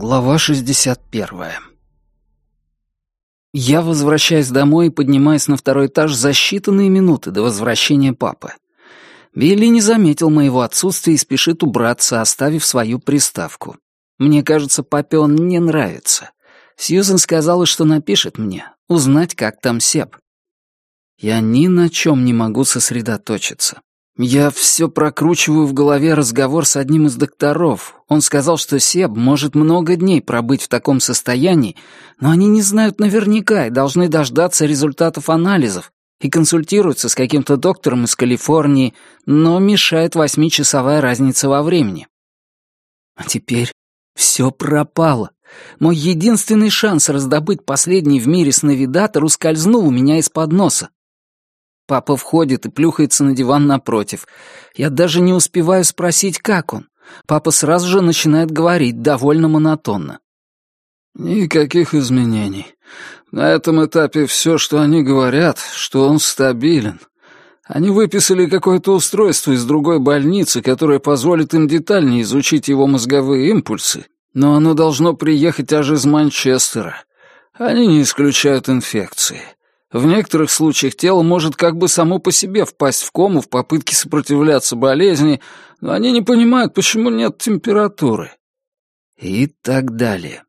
Глава 61. Я возвращаюсь домой и поднимаюсь на второй этаж за считанные минуты до возвращения папы. Билли не заметил моего отсутствия и спешит убраться, оставив свою приставку. Мне кажется, папе он не нравится. Сьюзен сказала, что напишет мне, узнать, как там Сеп. Я ни на чем не могу сосредоточиться. Я все прокручиваю в голове разговор с одним из докторов. Он сказал, что Себ может много дней пробыть в таком состоянии, но они не знают наверняка и должны дождаться результатов анализов и консультируются с каким-то доктором из Калифорнии, но мешает восьмичасовая разница во времени. А теперь все пропало. Мой единственный шанс раздобыть последний в мире сновидатор ускользнул у меня из-под носа. Папа входит и плюхается на диван напротив. Я даже не успеваю спросить, как он. Папа сразу же начинает говорить, довольно монотонно. «Никаких изменений. На этом этапе все, что они говорят, что он стабилен. Они выписали какое-то устройство из другой больницы, которое позволит им детальнее изучить его мозговые импульсы, но оно должно приехать аж из Манчестера. Они не исключают инфекции. В некоторых случаях тело может как бы само по себе впасть в кому в попытке сопротивляться болезни, но они не понимают, почему нет температуры. И так далее.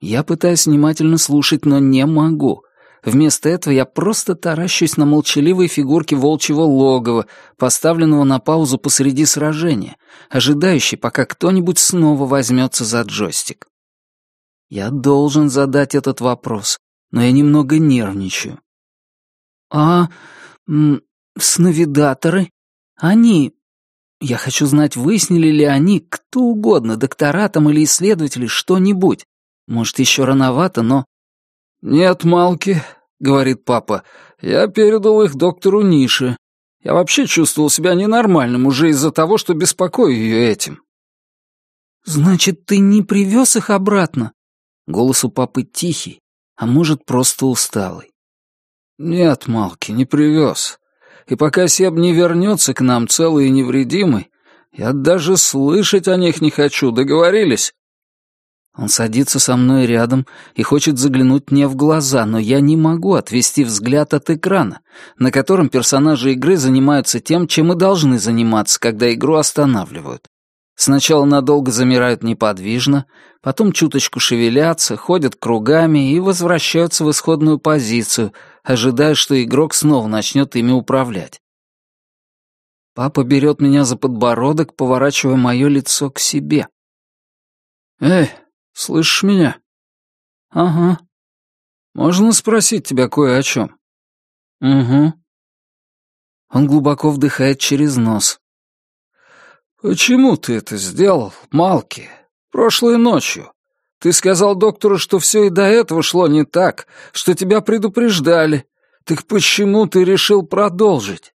Я пытаюсь внимательно слушать, но не могу. Вместо этого я просто таращусь на молчаливые фигурки волчьего логова, поставленного на паузу посреди сражения, ожидающий, пока кто-нибудь снова возьмется за джойстик. Я должен задать этот вопрос, но я немного нервничаю. «А... сновидаторы? Они... Я хочу знать, выяснили ли они, кто угодно, доктора там или исследователи, что-нибудь. Может, еще рановато, но...» «Нет, Малки», — говорит папа, — «я передал их доктору Нише. Я вообще чувствовал себя ненормальным уже из-за того, что беспокою ее этим». «Значит, ты не привез их обратно?» Голос у папы тихий, а может, просто усталый. «Нет, Малки, не привез. И пока Себ не вернется к нам целый и невредимый, я даже слышать о них не хочу, договорились?» Он садится со мной рядом и хочет заглянуть мне в глаза, но я не могу отвести взгляд от экрана, на котором персонажи игры занимаются тем, чем и должны заниматься, когда игру останавливают. Сначала надолго замирают неподвижно, потом чуточку шевелятся, ходят кругами и возвращаются в исходную позицию, ожидая, что игрок снова начнет ими управлять. Папа берет меня за подбородок, поворачивая мое лицо к себе. «Эй, слышишь меня?» «Ага». «Можно спросить тебя кое о чем?» «Угу». Он глубоко вдыхает через нос. «Почему ты это сделал, Малки? Прошлой ночью. Ты сказал доктору, что все и до этого шло не так, что тебя предупреждали. Так почему ты решил продолжить?»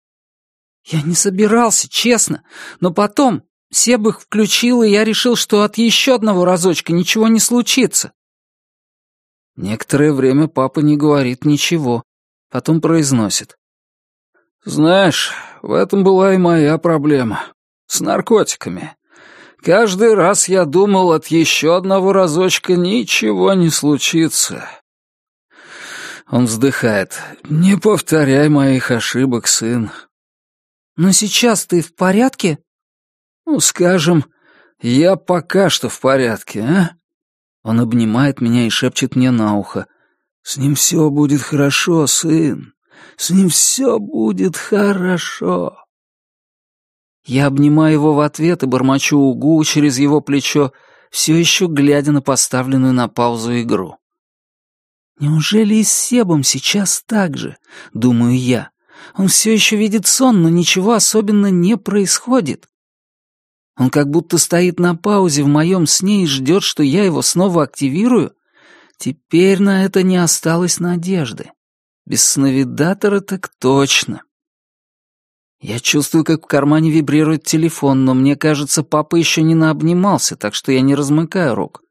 «Я не собирался, честно. Но потом Себ их включил, и я решил, что от еще одного разочка ничего не случится». Некоторое время папа не говорит ничего, потом произносит. «Знаешь, в этом была и моя проблема с наркотиками. Каждый раз я думал, от еще одного разочка ничего не случится. Он вздыхает. «Не повторяй моих ошибок, сын». «Но сейчас ты в порядке?» «Ну, скажем, я пока что в порядке, а?» Он обнимает меня и шепчет мне на ухо. «С ним все будет хорошо, сын. С ним все будет хорошо». Я обнимаю его в ответ и бормочу угу через его плечо, все еще глядя на поставленную на паузу игру. «Неужели и с Себом сейчас так же?» — думаю я. Он все еще видит сон, но ничего особенно не происходит. Он как будто стоит на паузе в моем сне и ждет, что я его снова активирую. Теперь на это не осталось надежды. Без сновидатора так точно. Я чувствую, как в кармане вибрирует телефон, но мне кажется, папа еще не наобнимался, так что я не размыкаю рук.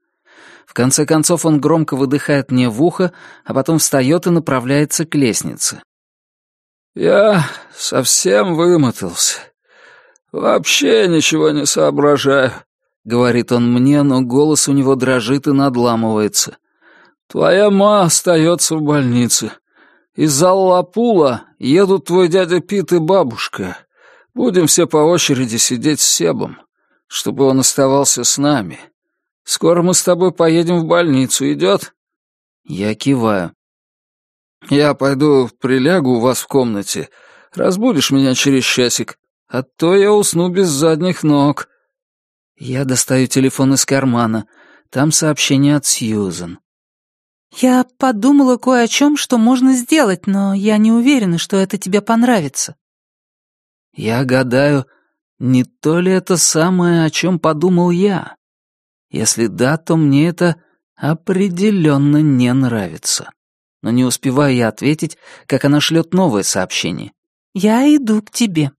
В конце концов он громко выдыхает мне в ухо, а потом встает и направляется к лестнице. «Я совсем вымотался. Вообще ничего не соображаю. говорит он мне, но голос у него дрожит и надламывается. «Твоя ма остается в больнице. Из Аллапула едут твой дядя Пит и бабушка. Будем все по очереди сидеть с Себом, чтобы он оставался с нами. Скоро мы с тобой поедем в больницу, идет?» Я киваю. «Я пойду прилягу у вас в комнате. Разбудишь меня через часик, а то я усну без задних ног». Я достаю телефон из кармана. Там сообщение от Сьюзен. «Я подумала кое о чем, что можно сделать, но я не уверена, что это тебе понравится». Я гадаю, не то ли это самое, о чем подумал я? Если да, то мне это определенно не нравится. Но не успеваю я ответить, как она шлет новое сообщение. «Я иду к тебе».